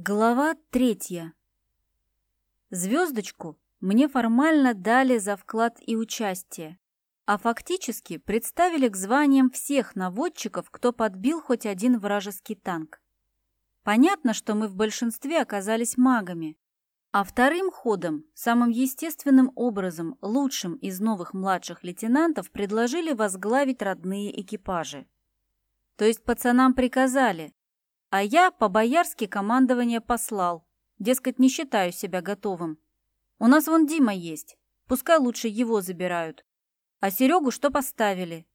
Глава третья. Звездочку мне формально дали за вклад и участие, а фактически представили к званиям всех наводчиков, кто подбил хоть один вражеский танк. Понятно, что мы в большинстве оказались магами, а вторым ходом, самым естественным образом, лучшим из новых младших лейтенантов предложили возглавить родные экипажи. То есть пацанам приказали, а я по-боярски командование послал. Дескать, не считаю себя готовым. У нас вон Дима есть. Пускай лучше его забирают. А Серегу что поставили?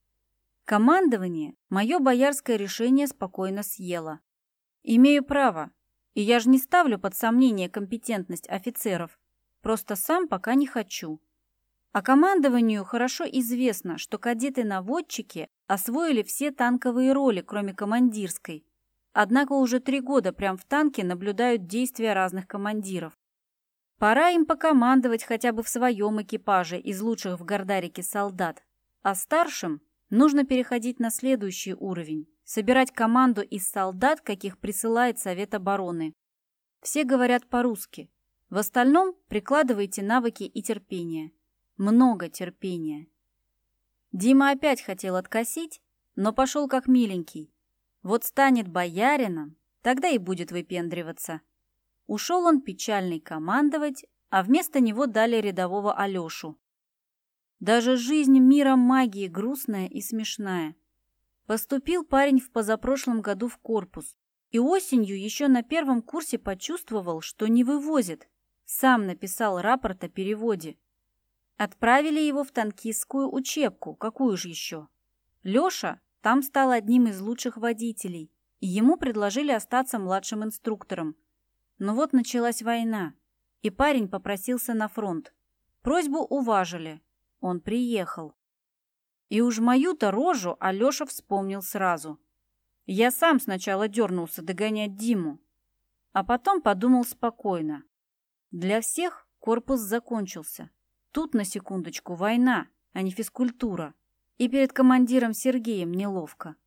Командование мое боярское решение спокойно съело. Имею право. И я же не ставлю под сомнение компетентность офицеров. Просто сам пока не хочу. А командованию хорошо известно, что кадеты-наводчики освоили все танковые роли, кроме командирской – Однако уже три года прям в танке наблюдают действия разных командиров. Пора им покомандовать хотя бы в своем экипаже из лучших в Гордарике солдат. А старшим нужно переходить на следующий уровень – собирать команду из солдат, каких присылает Совет обороны. Все говорят по-русски. В остальном прикладывайте навыки и терпение. Много терпения. Дима опять хотел откосить, но пошел как миленький. Вот станет боярином, тогда и будет выпендриваться. Ушел он печальный командовать, а вместо него дали рядового Алешу. Даже жизнь мира магии грустная и смешная. Поступил парень в позапрошлом году в корпус и осенью еще на первом курсе почувствовал, что не вывозит. Сам написал рапорт о переводе. Отправили его в танкистскую учебку, какую же еще. Леша там стал одним из лучших водителей, и ему предложили остаться младшим инструктором. Но вот началась война, и парень попросился на фронт. Просьбу уважили. Он приехал. И уж мою-то рожу Алёша вспомнил сразу. Я сам сначала дернулся догонять Диму, а потом подумал спокойно. Для всех корпус закончился. Тут, на секундочку, война, а не физкультура. И перед командиром Сергеем неловко.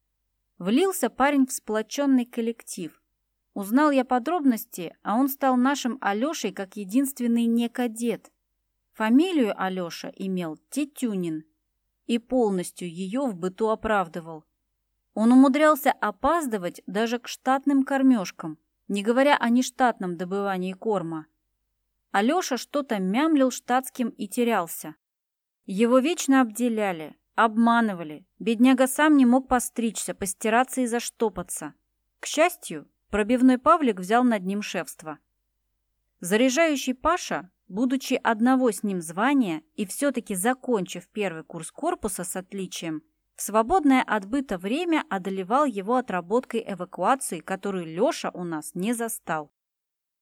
Влился парень в сплоченный коллектив. Узнал я подробности, а он стал нашим Алешей как единственный не кадет. Фамилию Алеша имел Тетюнин и полностью ее в быту оправдывал. Он умудрялся опаздывать даже к штатным кормежкам, не говоря о нештатном добывании корма. Алеша что-то мямлил штатским и терялся. Его вечно обделяли, Обманывали. Бедняга сам не мог постричься, постираться и заштопаться. К счастью, пробивной Павлик взял над ним шефство. Заряжающий Паша, будучи одного с ним звания и все-таки закончив первый курс корпуса с отличием, в свободное от время одолевал его отработкой эвакуации, которую Леша у нас не застал.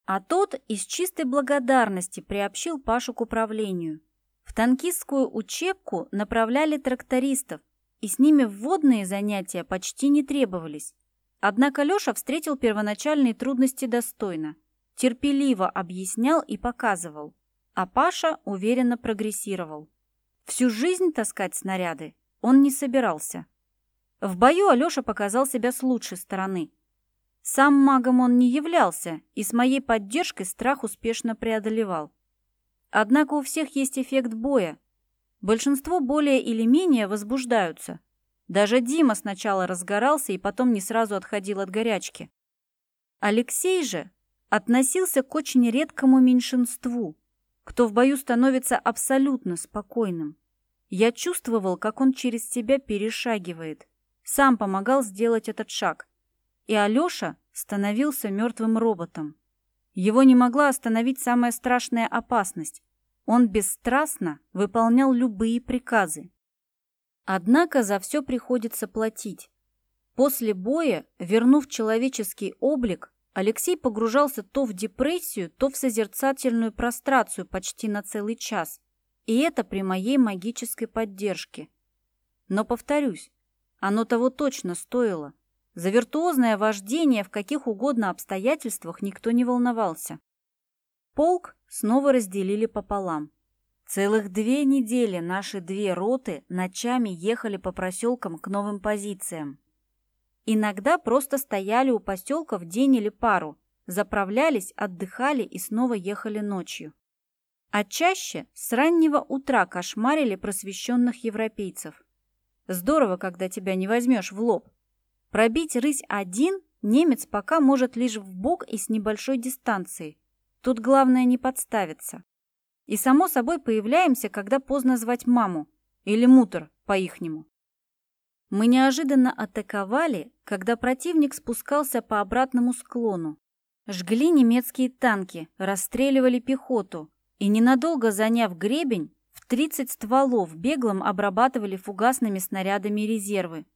А тот из чистой благодарности приобщил Пашу к управлению – в танкистскую учебку направляли трактористов, и с ними вводные занятия почти не требовались. Однако Леша встретил первоначальные трудности достойно, терпеливо объяснял и показывал, а Паша уверенно прогрессировал. Всю жизнь таскать снаряды он не собирался. В бою Алеша показал себя с лучшей стороны. Сам магом он не являлся и с моей поддержкой страх успешно преодолевал. Однако у всех есть эффект боя. Большинство более или менее возбуждаются. Даже Дима сначала разгорался и потом не сразу отходил от горячки. Алексей же относился к очень редкому меньшинству, кто в бою становится абсолютно спокойным. Я чувствовал, как он через себя перешагивает. Сам помогал сделать этот шаг. И Алёша становился мертвым роботом. Его не могла остановить самая страшная опасность. Он бесстрастно выполнял любые приказы. Однако за все приходится платить. После боя, вернув человеческий облик, Алексей погружался то в депрессию, то в созерцательную прострацию почти на целый час. И это при моей магической поддержке. Но, повторюсь, оно того точно стоило. За виртуозное вождение в каких угодно обстоятельствах никто не волновался. Полк снова разделили пополам. Целых две недели наши две роты ночами ехали по проселкам к новым позициям. Иногда просто стояли у поселков день или пару, заправлялись, отдыхали и снова ехали ночью. А чаще с раннего утра кошмарили просвещенных европейцев. Здорово, когда тебя не возьмешь в лоб. Пробить рысь один немец пока может лишь в бок и с небольшой дистанции. Тут главное не подставиться. И само собой появляемся, когда поздно звать маму или мутор по-ихнему. Мы неожиданно атаковали, когда противник спускался по обратному склону. Жгли немецкие танки, расстреливали пехоту и, ненадолго заняв гребень, в 30 стволов беглым обрабатывали фугасными снарядами резервы.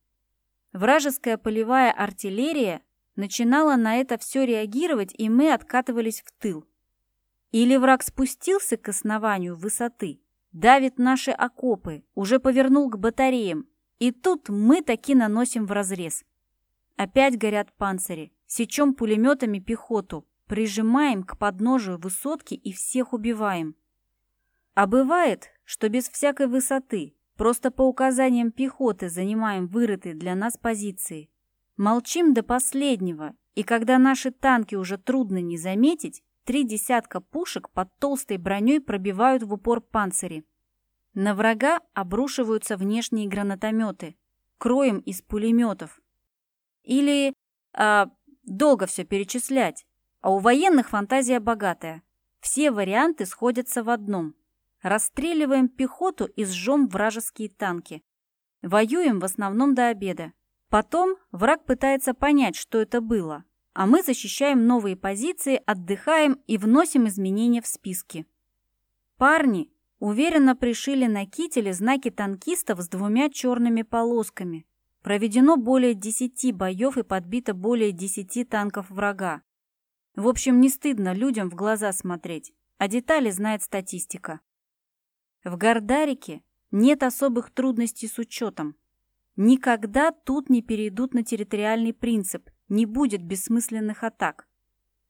Вражеская полевая артиллерия начинала на это все реагировать, и мы откатывались в тыл. Или враг спустился к основанию высоты, давит наши окопы, уже повернул к батареям, и тут мы таки наносим в разрез. Опять горят панцири, сечем пулеметами пехоту, прижимаем к подножию высотки и всех убиваем. А бывает, что без всякой высоты, просто по указаниям пехоты занимаем вырытые для нас позиции. Молчим до последнего, и когда наши танки уже трудно не заметить, три десятка пушек под толстой броней пробивают в упор панцири. На врага обрушиваются внешние гранатометы, кроем из пулеметов. Или а, долго все перечислять, а у военных фантазия богатая. Все варианты сходятся в одном. Расстреливаем пехоту и сжем вражеские танки. Воюем в основном до обеда. Потом враг пытается понять, что это было, а мы защищаем новые позиции, отдыхаем и вносим изменения в списки. Парни уверенно пришили на кителе знаки танкистов с двумя черными полосками. Проведено более десяти боев и подбито более десяти танков врага. В общем, не стыдно людям в глаза смотреть, а детали знает статистика. В Гордарике нет особых трудностей с учетом. Никогда тут не перейдут на территориальный принцип, не будет бессмысленных атак.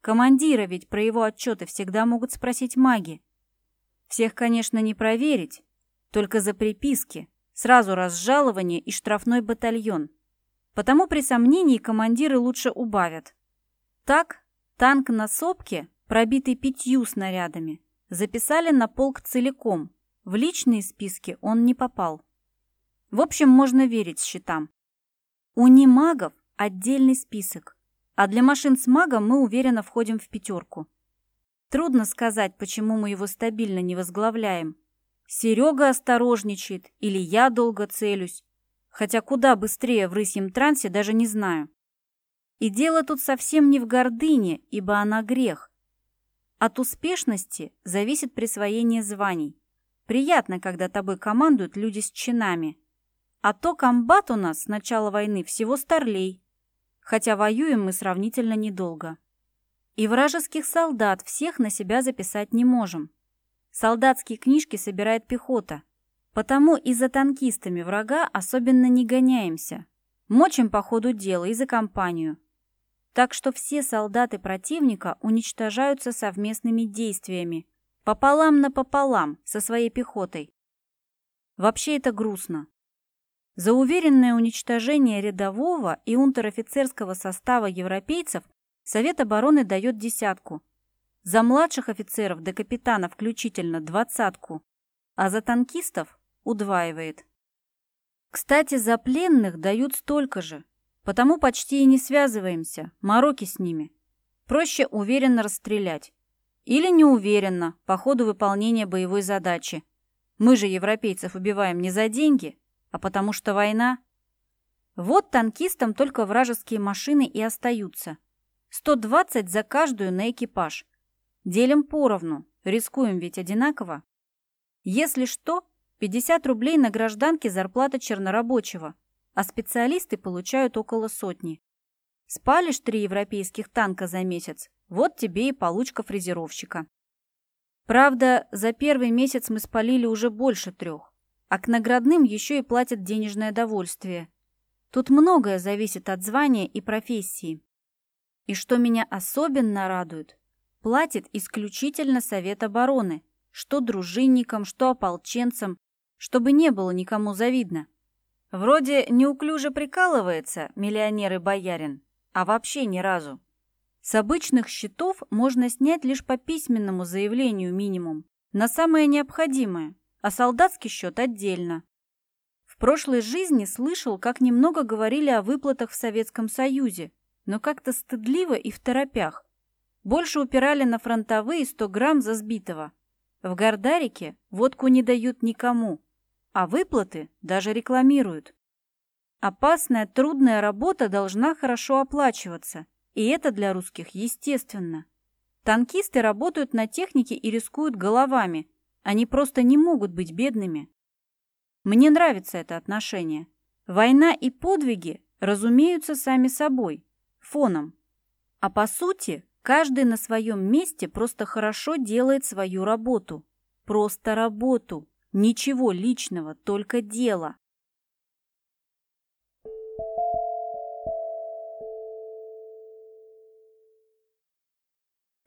Командира ведь про его отчеты всегда могут спросить маги. Всех, конечно, не проверить, только за приписки, сразу разжалование и штрафной батальон. Потому при сомнении командиры лучше убавят. Так, танк на сопке, пробитый пятью снарядами, записали на полк целиком – в личные списки он не попал. В общем, можно верить счетам. У немагов отдельный список, а для машин с магом мы уверенно входим в пятерку. Трудно сказать, почему мы его стабильно не возглавляем. Серега осторожничает или я долго целюсь, хотя куда быстрее в рысьем трансе даже не знаю. И дело тут совсем не в гордыне, ибо она грех. От успешности зависит присвоение званий. Приятно, когда тобой командуют люди с чинами. А то комбат у нас с начала войны всего старлей, хотя воюем мы сравнительно недолго. И вражеских солдат всех на себя записать не можем. Солдатские книжки собирает пехота, потому и за танкистами врага особенно не гоняемся. Мочим по ходу дела и за компанию. Так что все солдаты противника уничтожаются совместными действиями, Пополам на пополам со своей пехотой. Вообще это грустно. За уверенное уничтожение рядового и унтер-офицерского состава европейцев Совет обороны дает десятку. За младших офицеров до капитана включительно двадцатку, а за танкистов удваивает. Кстати, за пленных дают столько же, потому почти и не связываемся, мороки с ними. Проще уверенно расстрелять. Или неуверенно по ходу выполнения боевой задачи. Мы же европейцев убиваем не за деньги, а потому что война. Вот танкистам только вражеские машины и остаются. 120 за каждую на экипаж. Делим поровну, рискуем ведь одинаково. Если что, 50 рублей на гражданке зарплата чернорабочего, а специалисты получают около сотни. Спалишь три европейских танка за месяц, вот тебе и получка фрезеровщика. Правда, за первый месяц мы спалили уже больше трех, а к наградным еще и платят денежное довольствие. Тут многое зависит от звания и профессии. И что меня особенно радует, платит исключительно Совет обороны, что дружинникам, что ополченцам, чтобы не было никому завидно. Вроде неуклюже прикалывается миллионер и боярин, а вообще ни разу. С обычных счетов можно снять лишь по письменному заявлению минимум, на самое необходимое, а солдатский счет отдельно. В прошлой жизни слышал, как немного говорили о выплатах в Советском Союзе, но как-то стыдливо и в торопях. Больше упирали на фронтовые 100 грамм за сбитого. В Гордарике водку не дают никому, а выплаты даже рекламируют. Опасная, трудная работа должна хорошо оплачиваться, и это для русских естественно. Танкисты работают на технике и рискуют головами, они просто не могут быть бедными. Мне нравится это отношение. Война и подвиги разумеются сами собой, фоном. А по сути, каждый на своем месте просто хорошо делает свою работу. Просто работу. Ничего личного, только дело.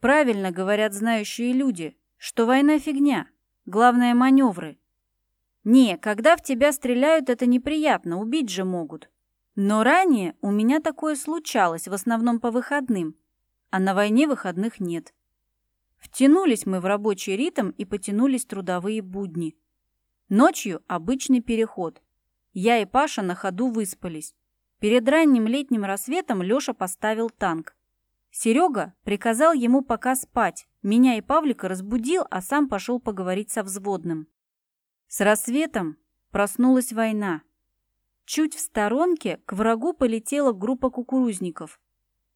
Правильно говорят знающие люди, что война фигня, главное маневры. Не, когда в тебя стреляют, это неприятно, убить же могут. Но ранее у меня такое случалось, в основном по выходным, а на войне выходных нет. Втянулись мы в рабочий ритм и потянулись трудовые будни. Ночью обычный переход. Я и Паша на ходу выспались. Перед ранним летним рассветом Лёша поставил танк. Серега приказал ему пока спать, меня и Павлика разбудил, а сам пошел поговорить со взводным. С рассветом проснулась война. Чуть в сторонке к врагу полетела группа кукурузников.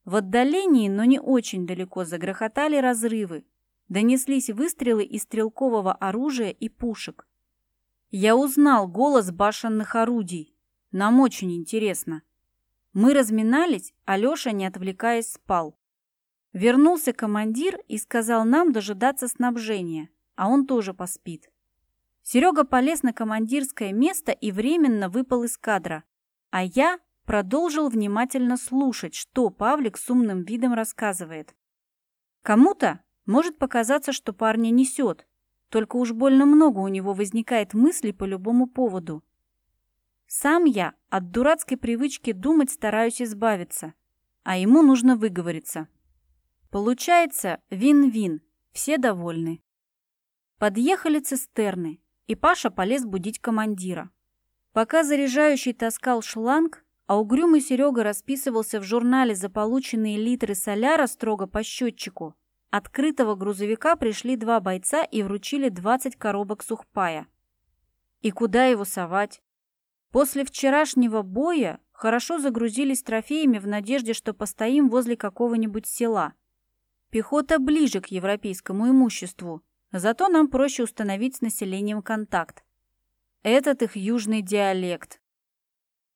В отдалении, но не очень далеко, загрохотали разрывы. Донеслись выстрелы из стрелкового оружия и пушек. Я узнал голос башенных орудий. Нам очень интересно. Мы разминались, а Леша, не отвлекаясь, спал. Вернулся командир и сказал нам дожидаться снабжения, а он тоже поспит. Серега полез на командирское место и временно выпал из кадра, а я продолжил внимательно слушать, что Павлик с умным видом рассказывает. Кому-то может показаться, что парня несет, только уж больно много у него возникает мыслей по любому поводу. Сам я от дурацкой привычки думать стараюсь избавиться, а ему нужно выговориться. Получается вин-вин, все довольны. Подъехали цистерны, и Паша полез будить командира. Пока заряжающий таскал шланг, а угрюмый Серега расписывался в журнале за полученные литры соляра строго по счетчику, открытого грузовика пришли два бойца и вручили 20 коробок сухпая. И куда его совать? После вчерашнего боя хорошо загрузились трофеями в надежде, что постоим возле какого-нибудь села – Пехота ближе к европейскому имуществу, зато нам проще установить с населением контакт. Этот их южный диалект.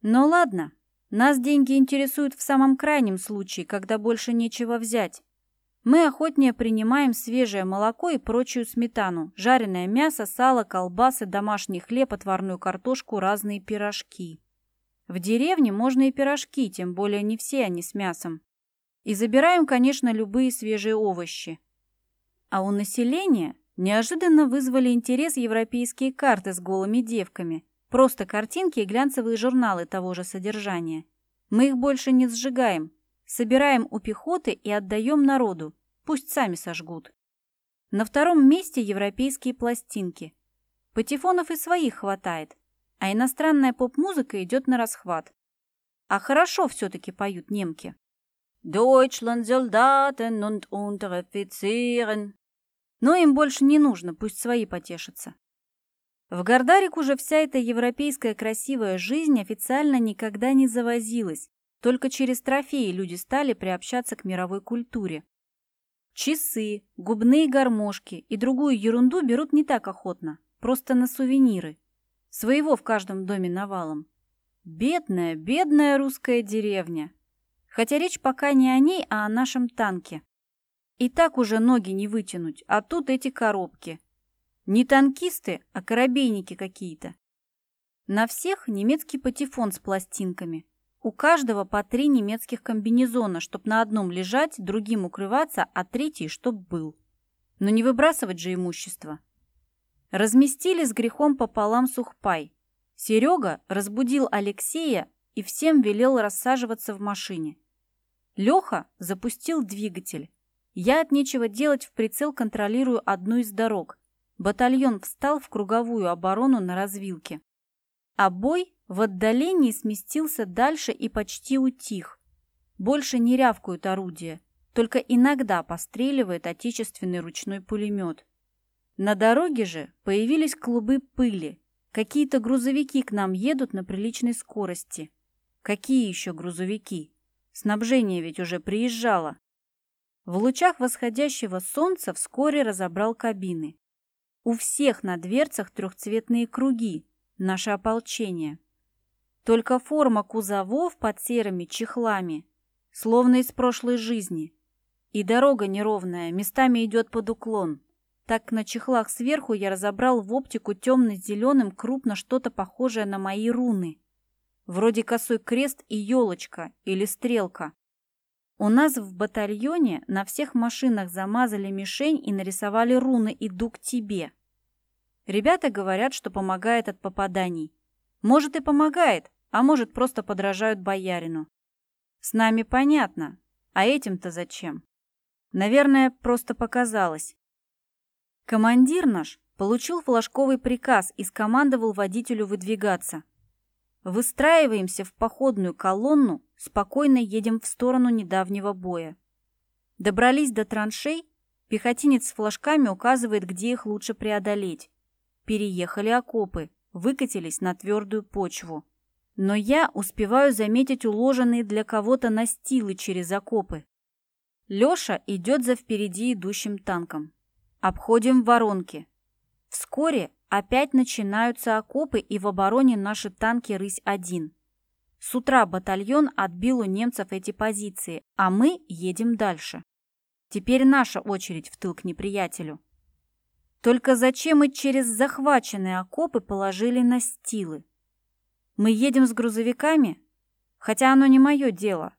Но ладно, нас деньги интересуют в самом крайнем случае, когда больше нечего взять. Мы охотнее принимаем свежее молоко и прочую сметану, жареное мясо, сало, колбасы, домашний хлеб, отварную картошку, разные пирожки. В деревне можно и пирожки, тем более не все они с мясом. И забираем, конечно, любые свежие овощи. А у населения неожиданно вызвали интерес европейские карты с голыми девками. Просто картинки и глянцевые журналы того же содержания. Мы их больше не сжигаем. Собираем у пехоты и отдаем народу. Пусть сами сожгут. На втором месте европейские пластинки. Патефонов и своих хватает, а иностранная поп-музыка идет на расхват. А хорошо все-таки поют немки. Deutschland Soldaten und Unteroffizieren. Но им больше не нужно, пусть свои потешатся. В Гордарик уже вся эта европейская красивая жизнь официально никогда не завозилась, только через трофеи люди стали приобщаться к мировой культуре. Часы, губные гармошки и другую ерунду берут не так охотно, просто на сувениры. Своего в каждом доме навалом. Бедная, бедная русская деревня. Хотя речь пока не о ней, а о нашем танке. И так уже ноги не вытянуть, а тут эти коробки. Не танкисты, а корабейники какие-то. На всех немецкий патефон с пластинками. У каждого по три немецких комбинезона, чтоб на одном лежать, другим укрываться, а третий чтоб был. Но не выбрасывать же имущество. Разместили с грехом пополам сухпай. Серега разбудил Алексея и всем велел рассаживаться в машине. Леха запустил двигатель. Я от нечего делать в прицел контролирую одну из дорог. Батальон встал в круговую оборону на развилке. А бой в отдалении сместился дальше и почти утих. Больше не рявкают орудия, только иногда постреливает отечественный ручной пулемет. На дороге же появились клубы пыли. Какие-то грузовики к нам едут на приличной скорости. Какие еще грузовики? Снабжение ведь уже приезжало. В лучах восходящего солнца вскоре разобрал кабины. У всех на дверцах трехцветные круги, наше ополчение. Только форма кузовов под серыми чехлами, словно из прошлой жизни. И дорога неровная, местами идет под уклон. Так на чехлах сверху я разобрал в оптику темно-зеленым крупно что-то похожее на мои руны. Вроде косой крест и елочка или стрелка. У нас в батальоне на всех машинах замазали мишень и нарисовали руны «Иду к тебе». Ребята говорят, что помогает от попаданий. Может и помогает, а может просто подражают боярину. С нами понятно, а этим-то зачем? Наверное, просто показалось. Командир наш получил флажковый приказ и скомандовал водителю выдвигаться. Выстраиваемся в походную колонну, спокойно едем в сторону недавнего боя. Добрались до траншей, пехотинец с флажками указывает, где их лучше преодолеть. Переехали окопы, выкатились на твердую почву. Но я успеваю заметить уложенные для кого-то настилы через окопы. Лёша идет за впереди идущим танком. Обходим воронки. Вскоре Опять начинаются окопы и в обороне наши танки «Рысь-1». С утра батальон отбил у немцев эти позиции, а мы едем дальше. Теперь наша очередь в тыл к неприятелю. Только зачем мы через захваченные окопы положили настилы? Мы едем с грузовиками? Хотя оно не мое дело.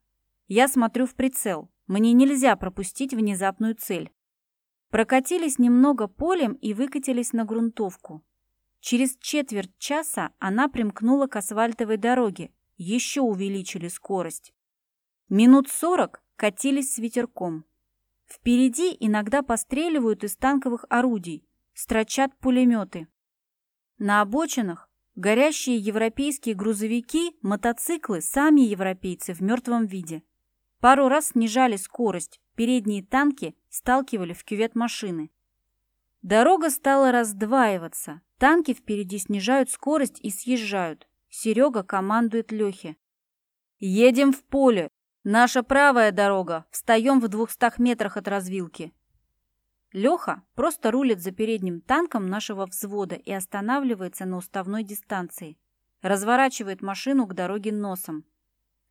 Я смотрю в прицел. Мне нельзя пропустить внезапную цель. Прокатились немного полем и выкатились на грунтовку. Через четверть часа она примкнула к асфальтовой дороге, еще увеличили скорость. Минут сорок катились с ветерком. Впереди иногда постреливают из танковых орудий, строчат пулеметы. На обочинах горящие европейские грузовики, мотоциклы, сами европейцы в мертвом виде. Пару раз снижали скорость, передние танки сталкивали в кювет машины. Дорога стала раздваиваться. Танки впереди снижают скорость и съезжают. Серега командует Лехе. «Едем в поле. Наша правая дорога. Встаем в двухстах метрах от развилки». Леха просто рулит за передним танком нашего взвода и останавливается на уставной дистанции. Разворачивает машину к дороге носом.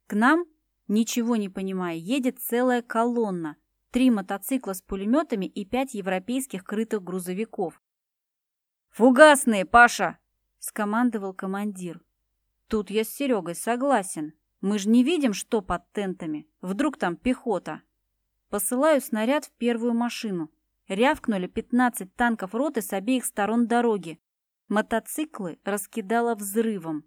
К нам Ничего не понимая, едет целая колонна. Три мотоцикла с пулеметами и пять европейских крытых грузовиков. «Фугасные, Паша!» — скомандовал командир. Тут я с Серегой согласен. Мы же не видим, что под тентами. Вдруг там пехота. Посылаю снаряд в первую машину. Рявкнули 15 танков роты с обеих сторон дороги. Мотоциклы раскидало взрывом.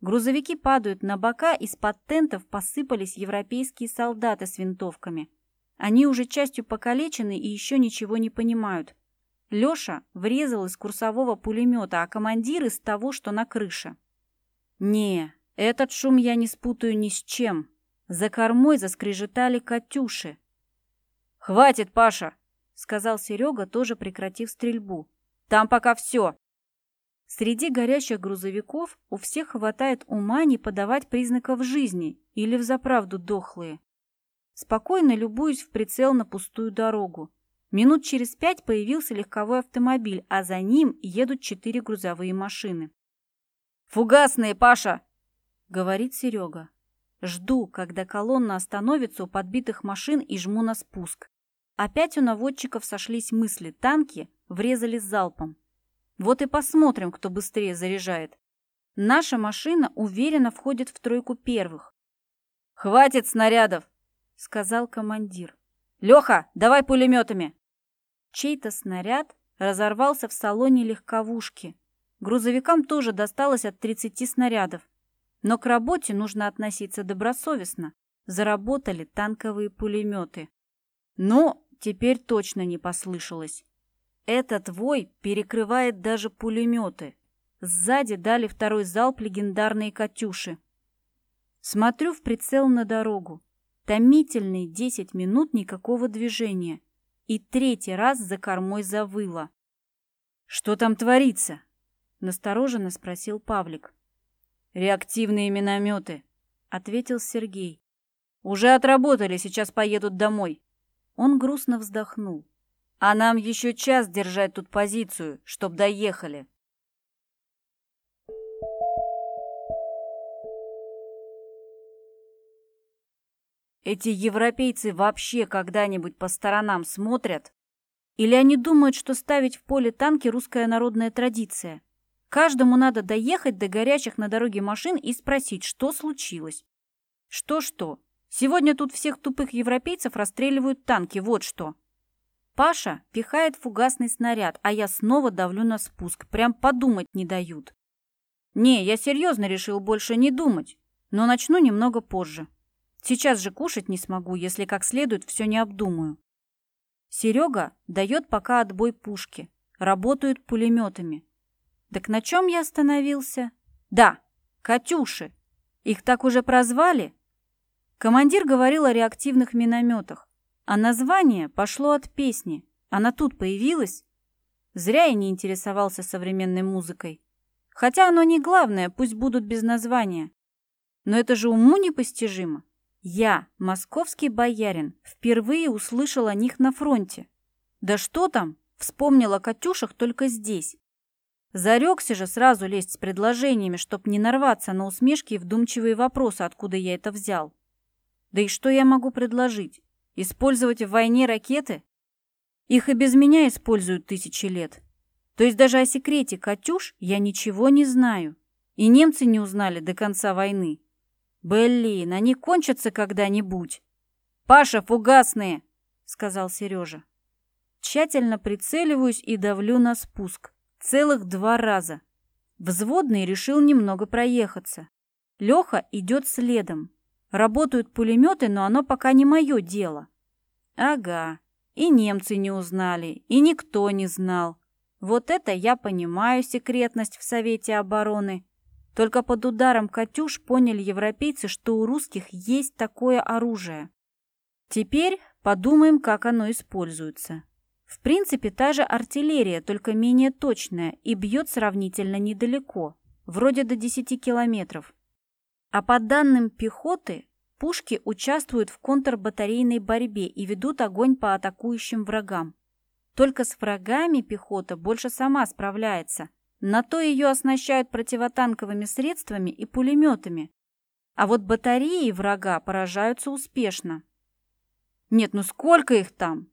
Грузовики падают на бока, из-под тентов посыпались европейские солдаты с винтовками. Они уже частью покалечены и еще ничего не понимают. Леша врезал из курсового пулемета, а командир из того, что на крыше. Не, этот шум я не спутаю ни с чем. За кормой заскрежетали «Катюши». «Хватит, Паша!» — сказал Серега, тоже прекратив стрельбу. «Там пока все. Среди горящих грузовиков у всех хватает ума не подавать признаков жизни или взаправду дохлые. Спокойно любуюсь в прицел на пустую дорогу. Минут через пять появился легковой автомобиль, а за ним едут четыре грузовые машины. «Фугасные, Паша!» — говорит Серега. Жду, когда колонна остановится у подбитых машин и жму на спуск. Опять у наводчиков сошлись мысли. Танки врезались залпом. Вот и посмотрим, кто быстрее заряжает. Наша машина уверенно входит в тройку первых. «Хватит снарядов!» — сказал командир. «Леха, давай пулеметами!» Чей-то снаряд разорвался в салоне легковушки. Грузовикам тоже досталось от 30 снарядов. Но к работе нужно относиться добросовестно. заработали танковые пулеметы. Но теперь точно не послышалось. Этот вой перекрывает даже пулеметы. Сзади дали второй залп легендарные «Катюши». Смотрю в прицел на дорогу. Томительные десять минут никакого движения. И третий раз за кормой завыло. «Что там творится?» — настороженно спросил Павлик. «Реактивные минометы», — ответил Сергей. «Уже отработали, сейчас поедут домой». Он грустно вздохнул. «А нам еще час держать тут позицию, чтоб доехали». Эти европейцы вообще когда-нибудь по сторонам смотрят? Или они думают, что ставить в поле танки русская народная традиция? Каждому надо доехать до горячих на дороге машин и спросить, что случилось. Что-что? Сегодня тут всех тупых европейцев расстреливают танки, вот что. Паша пихает фугасный снаряд, а я снова давлю на спуск. Прям подумать не дают. Не, я серьезно решил больше не думать, но начну немного позже. Сейчас же кушать не смогу, если как следует все не обдумаю. Серега дает пока отбой пушки. Работают пулеметами. Так на чем я остановился? Да, «Катюши». Их так уже прозвали? Командир говорил о реактивных минометах. А название пошло от песни. Она тут появилась? Зря я не интересовался современной музыкой. Хотя оно не главное, пусть будут без названия. Но это же уму непостижимо. Я, московский боярин, впервые услышал о них на фронте. Да что там, вспомнил о «Катюшах» только здесь. Зарекся же сразу лезть с предложениями, чтоб не нарваться на усмешки и вдумчивые вопросы, откуда я это взял. Да и что я могу предложить? Использовать в войне ракеты? Их и без меня используют тысячи лет. То есть даже о секрете «Катюш» я ничего не знаю. И немцы не узнали до конца войны. «Блин, они кончатся когда-нибудь!» «Паша, фугасные!» — сказал Сережа. Тщательно прицеливаюсь и давлю на спуск. Целых два раза. Взводный решил немного проехаться. Леха идет следом. Работают пулеметы, но оно пока не мое дело. Ага, и немцы не узнали, и никто не знал. Вот это я понимаю секретность в Совете обороны. Только под ударом «Катюш» поняли европейцы, что у русских есть такое оружие. Теперь подумаем, как оно используется. В принципе, та же артиллерия, только менее точная и бьет сравнительно недалеко, вроде до 10 километров. А по данным пехоты, пушки участвуют в контрбатарейной борьбе и ведут огонь по атакующим врагам. Только с врагами пехота больше сама справляется, на то ее оснащают противотанковыми средствами и пулеметами. А вот батареи врага поражаются успешно. «Нет, ну сколько их там?»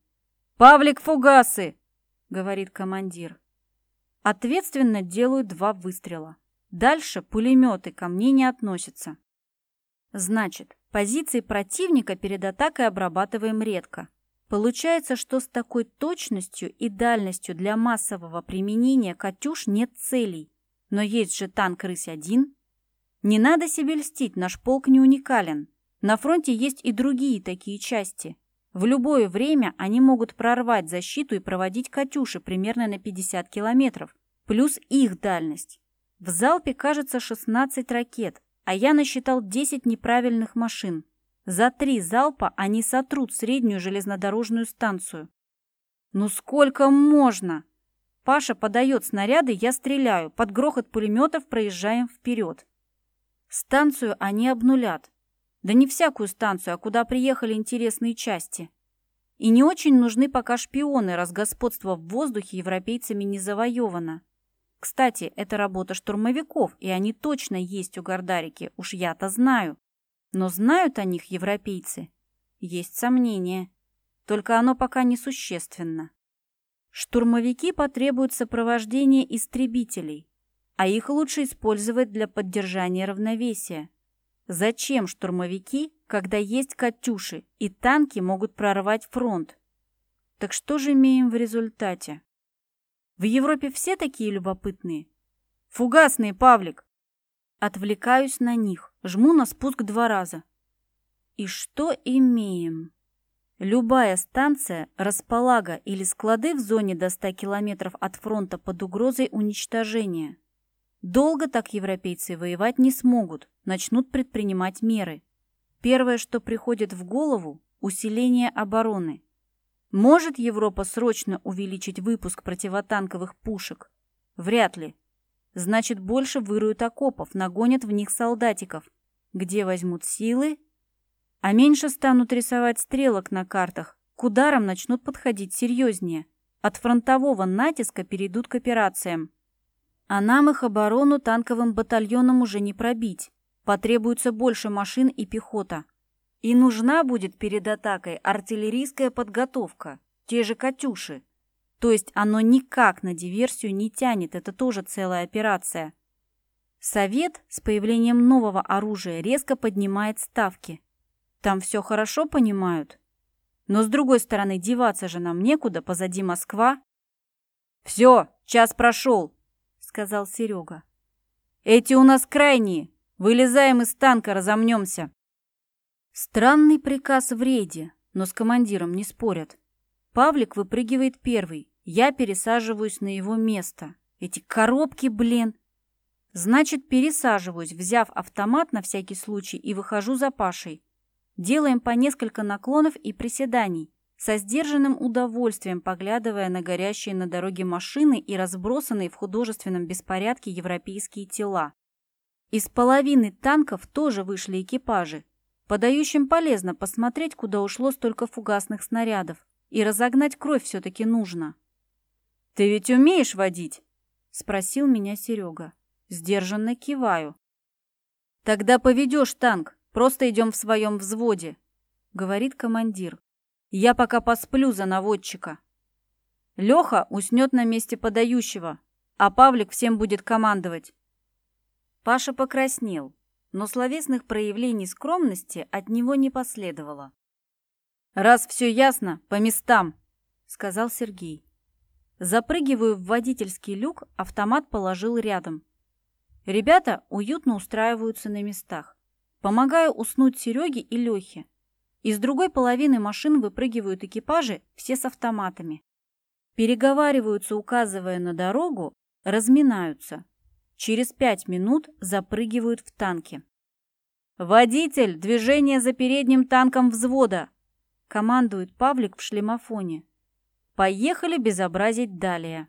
«Павлик, фугасы!» — говорит командир. Ответственно делают два выстрела. Дальше пулеметы ко мне не относятся. Значит, позиции противника перед атакой обрабатываем редко. Получается, что с такой точностью и дальностью для массового применения «Катюш» нет целей. Но есть же танк «Рысь-1». Не надо себе льстить, наш полк не уникален. На фронте есть и другие такие части. В любое время они могут прорвать защиту и проводить «Катюши» примерно на 50 километров, плюс их дальность. В залпе, кажется, 16 ракет, а я насчитал 10 неправильных машин. За три залпа они сотрут среднюю железнодорожную станцию. Ну сколько можно? Паша подает снаряды, я стреляю. Под грохот пулеметов проезжаем вперед. Станцию они обнулят. Да не всякую станцию, а куда приехали интересные части. И не очень нужны пока шпионы, раз господство в воздухе европейцами не завоевано. Кстати, это работа штурмовиков, и они точно есть у Гордарики, уж я-то знаю. Но знают о них европейцы? Есть сомнения. Только оно пока несущественно. Штурмовики потребуют сопровождения истребителей, а их лучше использовать для поддержания равновесия. Зачем штурмовики, когда есть «Катюши» и танки могут прорвать фронт? Так что же имеем в результате? В Европе все такие любопытные? Фугасные, Павлик! Отвлекаюсь на них, жму на спуск два раза. И что имеем? Любая станция, располага или склады в зоне до 100 километров от фронта под угрозой уничтожения. Долго так европейцы воевать не смогут, начнут предпринимать меры. Первое, что приходит в голову – усиление обороны. Может Европа срочно увеличить выпуск противотанковых пушек? Вряд ли. Значит, больше выруют окопов, нагонят в них солдатиков. Где возьмут силы? А меньше станут рисовать стрелок на картах. К ударам начнут подходить серьезнее. От фронтового натиска перейдут к операциям. А нам их оборону танковым батальоном уже не пробить. Потребуется больше машин и пехота. И нужна будет перед атакой артиллерийская подготовка, те же «Катюши». То есть оно никак на диверсию не тянет, это тоже целая операция. Совет с появлением нового оружия резко поднимает ставки. Там все хорошо понимают. Но с другой стороны, деваться же нам некуда, позади Москва. «Все, час прошел», — сказал Серега. «Эти у нас крайние. Вылезаем из танка, разомнемся». Странный приказ в рейде, но с командиром не спорят. Павлик выпрыгивает первый, я пересаживаюсь на его место. Эти коробки, блин. Значит, пересаживаюсь, взяв автомат на всякий случай и выхожу за Пашей. Делаем по несколько наклонов и приседаний, со сдержанным удовольствием поглядывая на горящие на дороге машины и разбросанные в художественном беспорядке европейские тела. Из половины танков тоже вышли экипажи, Подающим полезно посмотреть, куда ушло столько фугасных снарядов. И разогнать кровь все-таки нужно. «Ты ведь умеешь водить?» — спросил меня Серега. Сдержанно киваю. «Тогда поведешь танк, просто идем в своем взводе», — говорит командир. «Я пока посплю за наводчика». Леха уснет на месте подающего, а Павлик всем будет командовать. Паша покраснел, но словесных проявлений скромности от него не последовало. «Раз все ясно, по местам», — сказал Сергей. Запрыгиваю в водительский люк, автомат положил рядом. Ребята уютно устраиваются на местах. Помогаю уснуть Сереге и Лехе. Из другой половины машин выпрыгивают экипажи, все с автоматами. Переговариваются, указывая на дорогу, разминаются. Через пять минут запрыгивают в танки. «Водитель! Движение за передним танком взвода!» Командует Павлик в шлемофоне. «Поехали безобразить далее!»